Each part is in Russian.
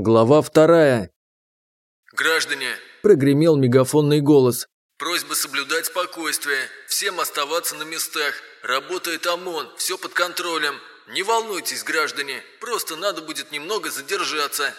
Глава вторая. «Граждане!» – прогремел мегафонный голос. «Просьба соблюдать спокойствие, всем оставаться на местах. Работает ОМОН, все под контролем. Не волнуйтесь, граждане, просто надо будет немного задержаться».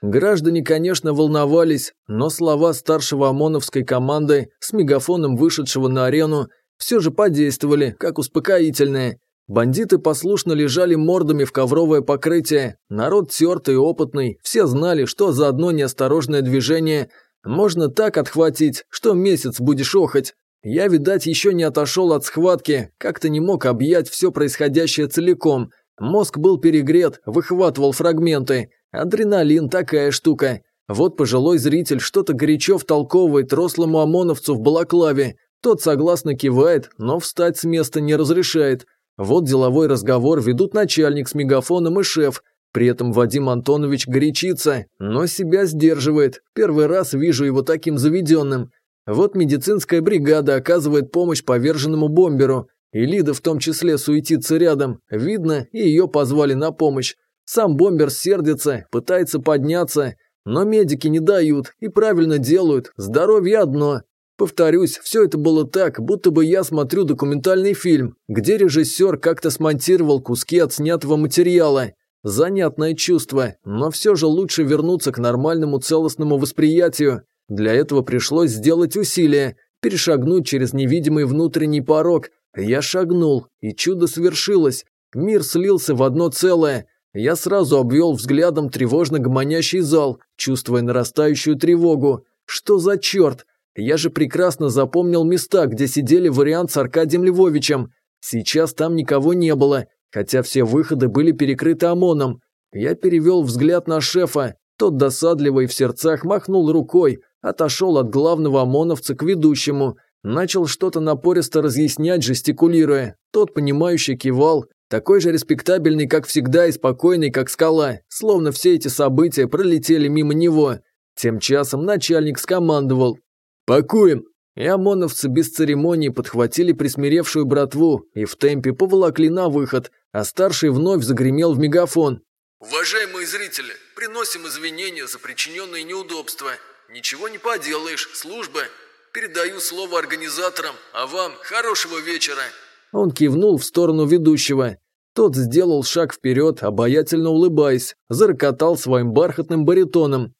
Граждане, конечно, волновались, но слова старшего ОМОНовской команды с мегафоном вышедшего на арену все же подействовали, как успокоительное. Бандиты послушно лежали мордами в ковровое покрытие, народ тертый и опытный, все знали, что за одно неосторожное движение можно так отхватить, что месяц будешь охоть. Я, видать, еще не отошел от схватки, как-то не мог объять все происходящее целиком. Мозг был перегрет, выхватывал фрагменты. Адреналин – такая штука. Вот пожилой зритель что-то горячо втолковывает рослому ОМОНовцу в балаклаве. Тот согласно кивает, но встать с места не разрешает – вот деловой разговор ведут начальник с мегафоном и шеф. При этом Вадим Антонович горячится, но себя сдерживает. Первый раз вижу его таким заведенным. Вот медицинская бригада оказывает помощь поверженному бомберу. И Лида в том числе суетится рядом. Видно, и ее позвали на помощь. Сам бомбер сердится, пытается подняться. Но медики не дают и правильно делают. Здоровье одно, Повторюсь, все это было так, будто бы я смотрю документальный фильм, где режиссер как-то смонтировал куски отснятого материала. Занятное чувство, но все же лучше вернуться к нормальному целостному восприятию. Для этого пришлось сделать усилие, перешагнуть через невидимый внутренний порог. Я шагнул, и чудо свершилось. Мир слился в одно целое. Я сразу обвел взглядом тревожно гомонящий зал, чувствуя нарастающую тревогу. Что за черт? Я же прекрасно запомнил места, где сидели вариант с Аркадием Львовичем. Сейчас там никого не было, хотя все выходы были перекрыты ОМОНом. Я перевел взгляд на шефа. Тот досадливо и в сердцах махнул рукой, отошел от главного ОМОНовца к ведущему. Начал что-то напористо разъяснять, жестикулируя. Тот, понимающий, кивал. Такой же респектабельный, как всегда, и спокойный, как скала. Словно все эти события пролетели мимо него. Тем часом начальник скомандовал «Пакуем!» И ОМОНовцы без церемонии подхватили присмиревшую братву и в темпе поволокли на выход, а старший вновь загремел в мегафон. «Уважаемые зрители, приносим извинения за причиненные неудобства. Ничего не поделаешь, служба. Передаю слово организаторам, а вам хорошего вечера!» Он кивнул в сторону ведущего. Тот сделал шаг вперед, обаятельно улыбаясь, зарокотал своим бархатным баритоном.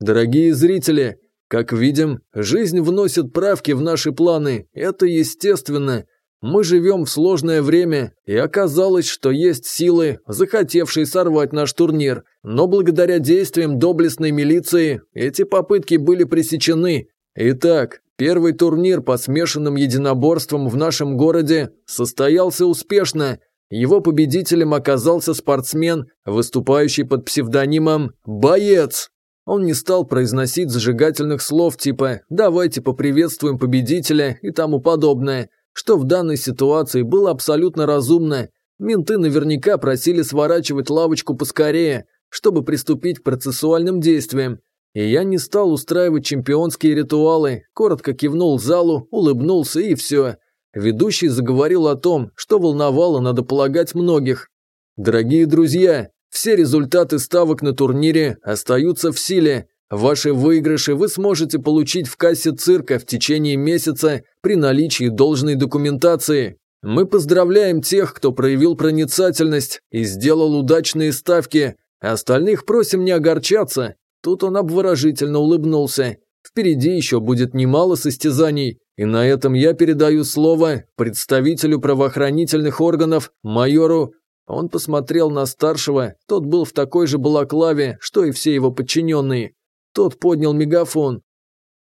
«Дорогие зрители, как видим, жизнь вносит правки в наши планы, это естественно. Мы живем в сложное время, и оказалось, что есть силы, захотевшие сорвать наш турнир. Но благодаря действиям доблестной милиции эти попытки были пресечены. Итак, первый турнир по смешанным единоборствам в нашем городе состоялся успешно. Его победителем оказался спортсмен, выступающий под псевдонимом «Боец». Он не стал произносить зажигательных слов типа «давайте поприветствуем победителя» и тому подобное, что в данной ситуации было абсолютно разумно. Менты наверняка просили сворачивать лавочку поскорее, чтобы приступить к процессуальным действиям. И я не стал устраивать чемпионские ритуалы, коротко кивнул залу, улыбнулся и все. Ведущий заговорил о том, что волновало, надо полагать, многих. «Дорогие друзья, все результаты ставок на турнире остаются в силе. Ваши выигрыши вы сможете получить в кассе цирка в течение месяца при наличии должной документации. Мы поздравляем тех, кто проявил проницательность и сделал удачные ставки. Остальных просим не огорчаться. Тут он обворожительно улыбнулся. Впереди еще будет немало состязаний, и на этом я передаю слово представителю правоохранительных органов майору он посмотрел на старшего, тот был в такой же балаклаве, что и все его подчиненные. Тот поднял мегафон.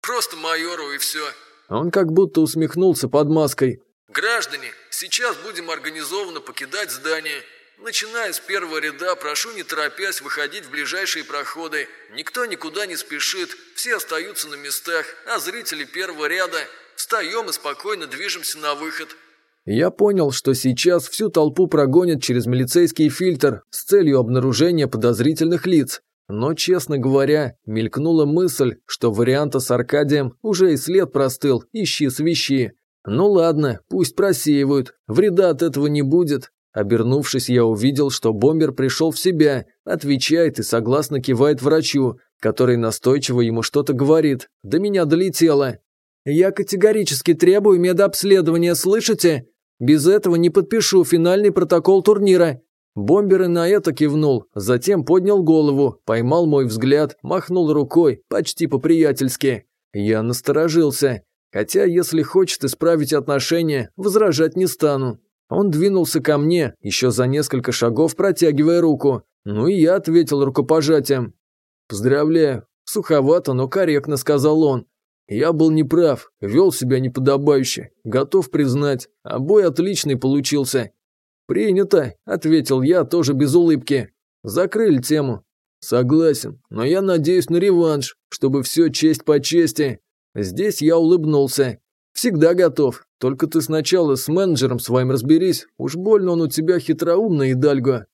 «Просто майору и все». Он как будто усмехнулся под маской. «Граждане, сейчас будем организованно покидать здание. Начиная с первого ряда, прошу не торопясь выходить в ближайшие проходы. Никто никуда не спешит, все остаются на местах, а зрители первого ряда. Встаем и спокойно движемся на выход. Я понял, что сейчас всю толпу прогонят через милицейский фильтр с целью обнаружения подозрительных лиц. Но, честно говоря, мелькнула мысль, что варианта с Аркадием уже и след простыл, ищи свищи. Ну ладно, пусть просеивают, вреда от этого не будет. Обернувшись, я увидел, что бомбер пришел в себя, отвечает и согласно кивает врачу, который настойчиво ему что-то говорит. До меня долетело. «Я категорически требую медобследования, слышите? Без этого не подпишу финальный протокол турнира». Бомбер и на это кивнул, затем поднял голову, поймал мой взгляд, махнул рукой, почти по-приятельски. Я насторожился. Хотя, если хочет исправить отношения, возражать не стану. Он двинулся ко мне, еще за несколько шагов протягивая руку. Ну и я ответил рукопожатием. «Поздравляю». Суховато, но корректно сказал он. Я был неправ, вел себя неподобающе, готов признать, а бой отличный получился. «Принято», – ответил я, тоже без улыбки. «Закрыли тему». «Согласен, но я надеюсь на реванш, чтобы все честь по чести». Здесь я улыбнулся. «Всегда готов, только ты сначала с менеджером своим разберись, уж больно он у тебя хитроумный, и дальго.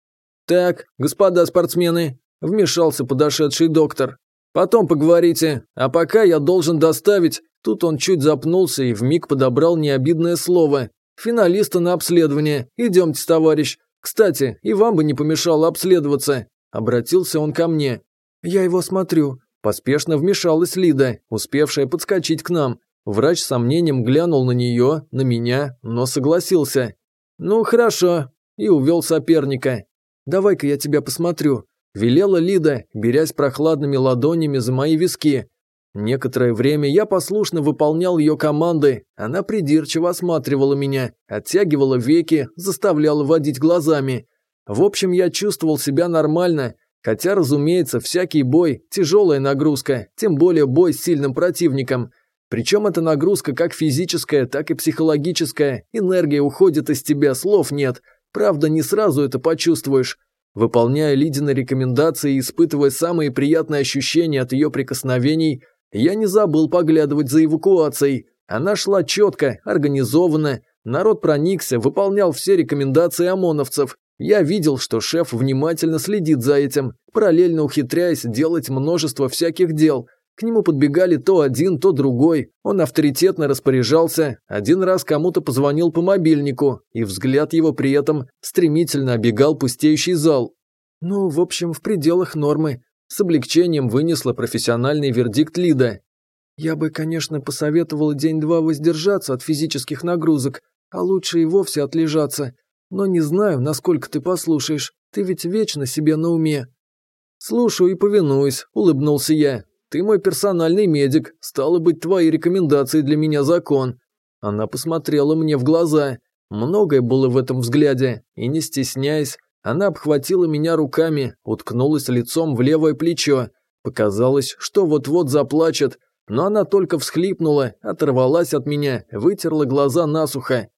«Так, господа спортсмены», – вмешался подошедший доктор. Потом поговорите. А пока я должен доставить...» Тут он чуть запнулся и в миг подобрал необидное слово. «Финалиста на обследование. Идемте, товарищ. Кстати, и вам бы не помешало обследоваться». Обратился он ко мне. «Я его смотрю». Поспешно вмешалась Лида, успевшая подскочить к нам. Врач с сомнением глянул на нее, на меня, но согласился. «Ну, хорошо», и увел соперника. «Давай-ка я тебя посмотрю», велела Лида, берясь прохладными ладонями за мои виски. Некоторое время я послушно выполнял ее команды, она придирчиво осматривала меня, оттягивала веки, заставляла водить глазами. В общем, я чувствовал себя нормально, хотя, разумеется, всякий бой – тяжелая нагрузка, тем более бой с сильным противником. Причем эта нагрузка как физическая, так и психологическая, энергия уходит из тебя, слов нет. Правда, не сразу это почувствуешь. Выполняя Лидины рекомендации и испытывая самые приятные ощущения от ее прикосновений, я не забыл поглядывать за эвакуацией. Она шла четко, организованно, народ проникся, выполнял все рекомендации ОМОНовцев. Я видел, что шеф внимательно следит за этим, параллельно ухитряясь делать множество всяких дел – к нему подбегали то один, то другой. Он авторитетно распоряжался, один раз кому-то позвонил по мобильнику, и взгляд его при этом стремительно обегал пустеющий зал. Ну, в общем, в пределах нормы. С облегчением вынесла профессиональный вердикт Лида. Я бы, конечно, посоветовала день-два воздержаться от физических нагрузок, а лучше и вовсе отлежаться. Но не знаю, насколько ты послушаешь. Ты ведь вечно себе на уме. Слушаю и повинуюсь, улыбнулся я. Ты мой персональный медик, стало быть, твои рекомендации для меня закон». Она посмотрела мне в глаза. Многое было в этом взгляде, и не стесняясь, она обхватила меня руками, уткнулась лицом в левое плечо. Показалось, что вот-вот заплачет, но она только всхлипнула, оторвалась от меня, вытерла глаза насухо.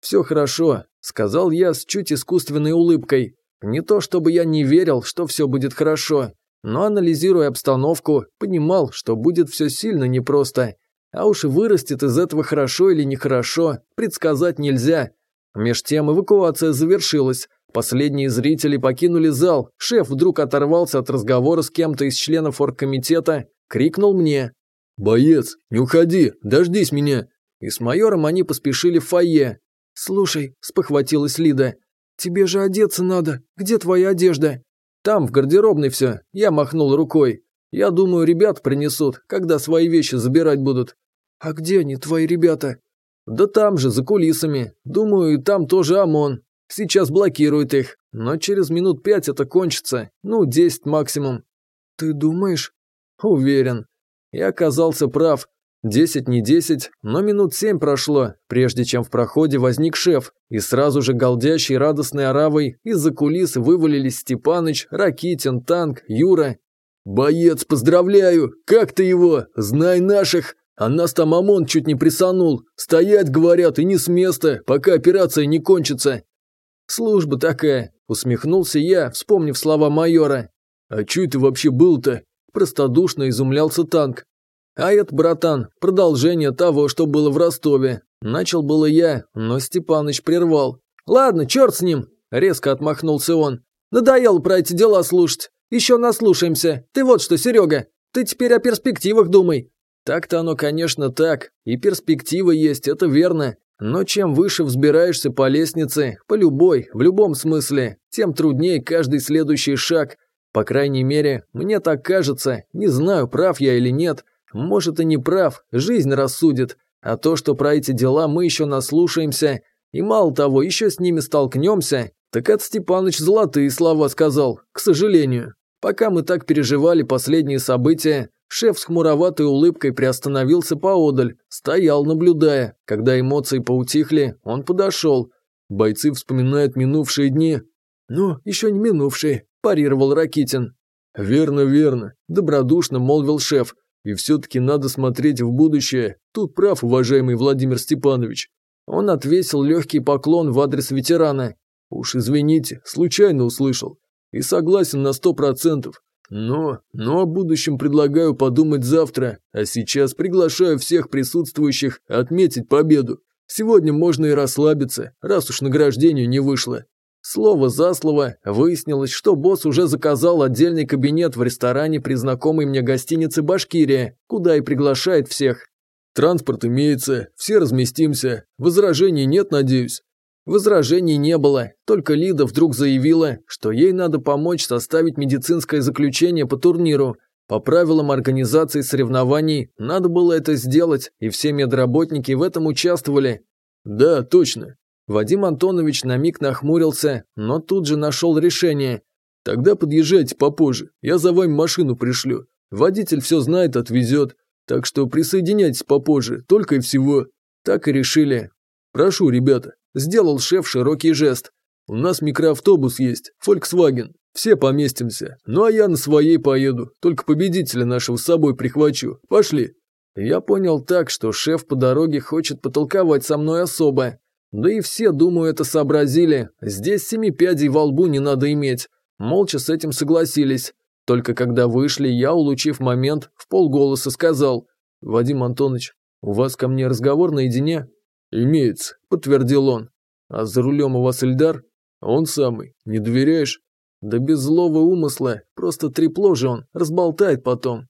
«Все хорошо», – сказал я с чуть искусственной улыбкой. «Не то чтобы я не верил, что все будет хорошо, но, анализируя обстановку, понимал, что будет все сильно непросто. А уж вырастет из этого хорошо или нехорошо, предсказать нельзя. Меж тем эвакуация завершилась. Последние зрители покинули зал. Шеф вдруг оторвался от разговора с кем-то из членов оргкомитета, крикнул мне. «Боец, не уходи, дождись меня!» И с майором они поспешили в фойе. «Слушай», – спохватилась Лида, – «тебе же одеться надо. Где твоя одежда?» Там, в гардеробной все. Я махнул рукой. Я думаю, ребят принесут, когда свои вещи забирать будут. А где они, твои ребята? Да там же, за кулисами. Думаю, там тоже ОМОН. Сейчас блокирует их. Но через минут пять это кончится. Ну, десять максимум. Ты думаешь? Уверен. Я оказался прав. Десять не десять, но минут семь прошло, прежде чем в проходе возник шеф, и сразу же голдящий радостной оравой из-за кулис вывалились Степаныч, Ракитин, Танк, Юра. «Боец, поздравляю! Как ты его? Знай наших! А нас там ОМОН чуть не присанул! Стоять, говорят, и не с места, пока операция не кончится!» «Служба такая!» – усмехнулся я, вспомнив слова майора. «А чё это вообще был-то?» – простодушно изумлялся Танк. А это, братан, продолжение того, что было в Ростове. Начал было я, но Степаныч прервал. Ладно, черт с ним, резко отмахнулся он. Надоел про эти дела слушать. Еще наслушаемся. Ты вот что, Серега, ты теперь о перспективах думай. Так-то оно, конечно, так. И перспектива есть, это верно. Но чем выше взбираешься по лестнице, по любой, в любом смысле, тем труднее каждый следующий шаг. По крайней мере, мне так кажется, не знаю, прав я или нет – может, и не прав, жизнь рассудит. А то, что про эти дела мы еще наслушаемся, и мало того, еще с ними столкнемся, так от Степаныч золотые слова сказал, к сожалению. Пока мы так переживали последние события, шеф с хмуроватой улыбкой приостановился поодаль, стоял, наблюдая. Когда эмоции поутихли, он подошел. Бойцы вспоминают минувшие дни. «Ну, еще не минувшие», – парировал Ракитин. «Верно, верно», – добродушно молвил шеф. И все-таки надо смотреть в будущее. Тут прав, уважаемый Владимир Степанович. Он отвесил легкий поклон в адрес ветерана. Уж извините, случайно услышал. И согласен на сто процентов. Но, но о будущем предлагаю подумать завтра, а сейчас приглашаю всех присутствующих отметить победу. Сегодня можно и расслабиться, раз уж награждению не вышло. Слово за слово выяснилось, что босс уже заказал отдельный кабинет в ресторане при знакомой мне гостинице «Башкирия», куда и приглашает всех. Транспорт имеется, все разместимся. Возражений нет, надеюсь. Возражений не было, только Лида вдруг заявила, что ей надо помочь составить медицинское заключение по турниру. По правилам организации соревнований надо было это сделать, и все медработники в этом участвовали. Да, точно. Вадим Антонович на миг нахмурился, но тут же нашел решение. «Тогда подъезжайте попозже, я за вами машину пришлю. Водитель все знает, отвезет. Так что присоединяйтесь попозже, только и всего». Так и решили. «Прошу, ребята», – сделал шеф широкий жест. «У нас микроавтобус есть, Volkswagen. Все поместимся. Ну а я на своей поеду, только победителя нашего с собой прихвачу. Пошли». Я понял так, что шеф по дороге хочет потолковать со мной особо. Да и все, думаю, это сообразили. Здесь семи пядей во лбу не надо иметь. Молча с этим согласились. Только когда вышли, я, улучив момент, в полголоса сказал. «Вадим Антонович, у вас ко мне разговор наедине?» «Имеется», — подтвердил он. «А за рулем у вас Эльдар?» «Он самый. Не доверяешь?» «Да без злого умысла. Просто трепло же он. Разболтает потом».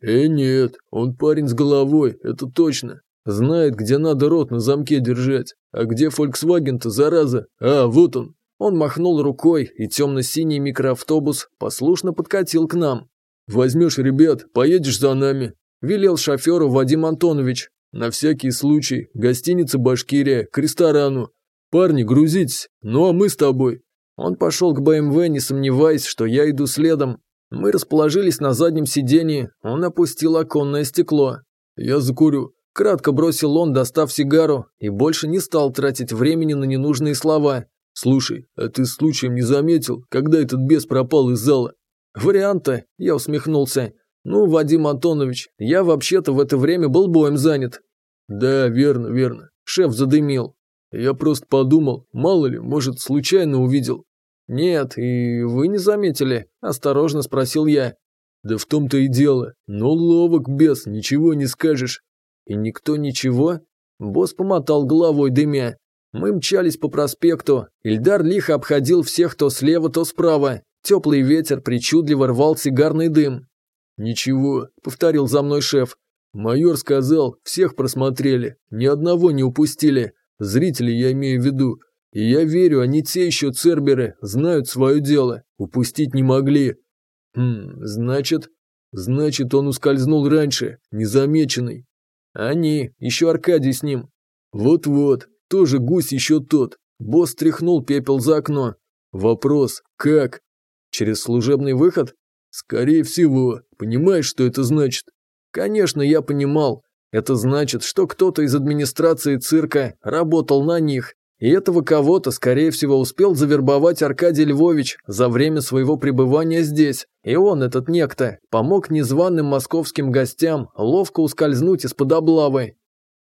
«Э, нет. Он парень с головой. Это точно. Знает, где надо рот на замке держать. А где Volkswagen-то, зараза? А, вот он. Он махнул рукой, и темно-синий микроавтобус послушно подкатил к нам. «Возьмешь ребят, поедешь за нами», – велел шоферу Вадим Антонович. «На всякий случай, гостиница «Башкирия», к ресторану. Парни, грузитесь, ну а мы с тобой». Он пошел к БМВ, не сомневаясь, что я иду следом. Мы расположились на заднем сидении, он опустил оконное стекло. «Я закурю». Кратко бросил он, достав сигару, и больше не стал тратить времени на ненужные слова. «Слушай, а ты случаем не заметил, когда этот бес пропал из зала?» Варианта. – я усмехнулся. «Ну, Вадим Антонович, я вообще-то в это время был боем занят». «Да, верно, верно», – шеф задымил. «Я просто подумал, мало ли, может, случайно увидел». «Нет, и вы не заметили?» – осторожно спросил я. «Да в том-то и дело. Но ловок бес, ничего не скажешь. И никто ничего? Босс помотал головой дымя. Мы мчались по проспекту. Ильдар лихо обходил всех то слева, то справа. Теплый ветер причудливо рвал сигарный дым. «Ничего», — повторил за мной шеф. «Майор сказал, всех просмотрели, ни одного не упустили. Зрители я имею в виду. И я верю, они те еще церберы, знают свое дело. Упустить не могли». «Хм, значит...» «Значит, он ускользнул раньше, незамеченный. Они, еще Аркадий с ним. Вот-вот, тоже гусь еще тот. Босс тряхнул пепел за окно. Вопрос, как? Через служебный выход? Скорее всего. Понимаешь, что это значит? Конечно, я понимал. Это значит, что кто-то из администрации цирка работал на них, и этого кого-то, скорее всего, успел завербовать Аркадий Львович за время своего пребывания здесь. И он, этот некто, помог незваным московским гостям ловко ускользнуть из-под облавы.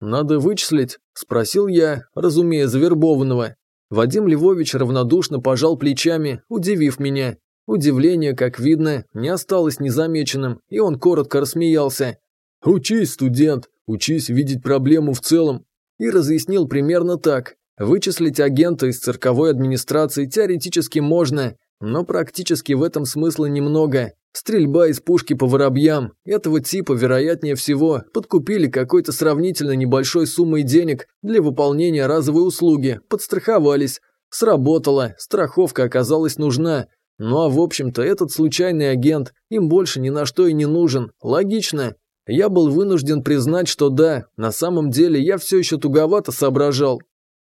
«Надо вычислить?» – спросил я, разумея завербованного. Вадим Львович равнодушно пожал плечами, удивив меня. Удивление, как видно, не осталось незамеченным, и он коротко рассмеялся. «Учись, студент, учись видеть проблему в целом». И разъяснил примерно так. Вычислить агента из цирковой администрации теоретически можно, но практически в этом смысла немного. Стрельба из пушки по воробьям этого типа, вероятнее всего, подкупили какой-то сравнительно небольшой суммой денег для выполнения разовой услуги, подстраховались. Сработало, страховка оказалась нужна. Ну а в общем-то этот случайный агент им больше ни на что и не нужен, логично. Я был вынужден признать, что да, на самом деле я все еще туговато соображал,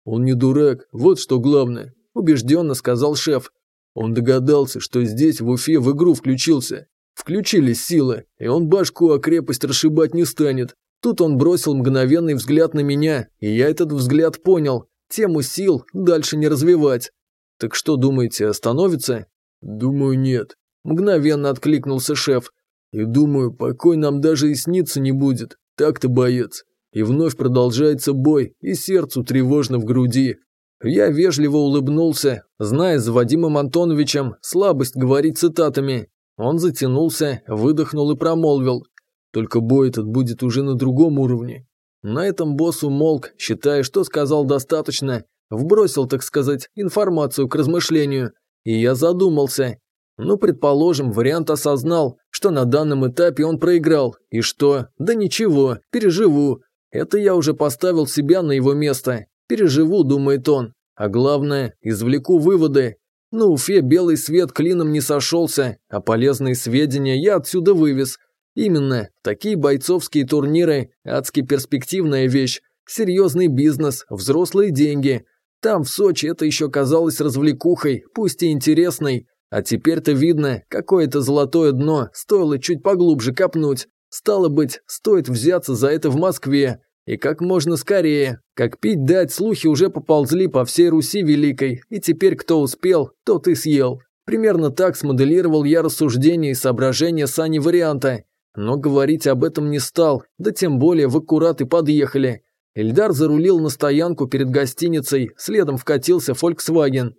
«Он не дурак, вот что главное», – убежденно сказал шеф. Он догадался, что здесь, в Уфе, в игру включился. Включились силы, и он башку о крепость расшибать не станет. Тут он бросил мгновенный взгляд на меня, и я этот взгляд понял. Тему сил дальше не развивать. «Так что, думаете, остановится?» «Думаю, нет», – мгновенно откликнулся шеф. «И думаю, покой нам даже и сниться не будет. Так-то, боец, и вновь продолжается бой, и сердцу тревожно в груди. Я вежливо улыбнулся, зная за Вадимом Антоновичем слабость говорить цитатами. Он затянулся, выдохнул и промолвил. Только бой этот будет уже на другом уровне. На этом босс умолк, считая, что сказал достаточно, вбросил, так сказать, информацию к размышлению. И я задумался. Ну, предположим, вариант осознал, что на данном этапе он проиграл. И что? Да ничего, переживу. Это я уже поставил себя на его место. Переживу, думает он. А главное, извлеку выводы. Ну, на Уфе белый свет клином не сошелся, а полезные сведения я отсюда вывез. Именно, такие бойцовские турниры – адски перспективная вещь. Серьезный бизнес, взрослые деньги. Там, в Сочи, это еще казалось развлекухой, пусть и интересной. А теперь-то видно, какое-то золотое дно стоило чуть поглубже копнуть. Стало быть, стоит взяться за это в Москве. И как можно скорее. Как пить дать, слухи уже поползли по всей Руси Великой, и теперь кто успел, тот и съел. Примерно так смоделировал я рассуждение и соображение Сани варианта. Но говорить об этом не стал, да тем более в аккурат и подъехали. Эльдар зарулил на стоянку перед гостиницей, следом вкатился Volkswagen.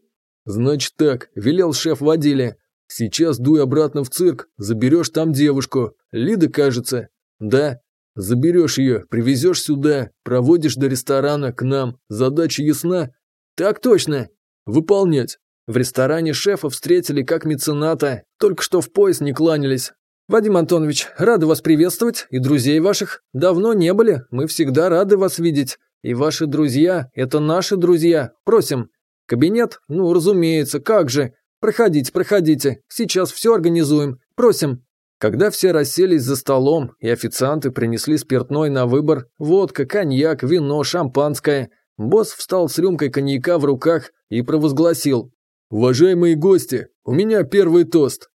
«Значит так», – велел шеф водили. Сейчас дуй обратно в цирк, заберешь там девушку. Лида, кажется. Да. Заберешь ее, привезешь сюда, проводишь до ресторана, к нам. Задача ясна? Так точно. Выполнять. В ресторане шефа встретили как мецената, только что в пояс не кланялись. «Вадим Антонович, рады вас приветствовать, и друзей ваших. Давно не были, мы всегда рады вас видеть. И ваши друзья – это наши друзья, просим. Кабинет? Ну, разумеется, как же. «Проходите, проходите, сейчас все организуем, просим». Когда все расселись за столом, и официанты принесли спиртной на выбор, водка, коньяк, вино, шампанское, босс встал с рюмкой коньяка в руках и провозгласил. «Уважаемые гости, у меня первый тост.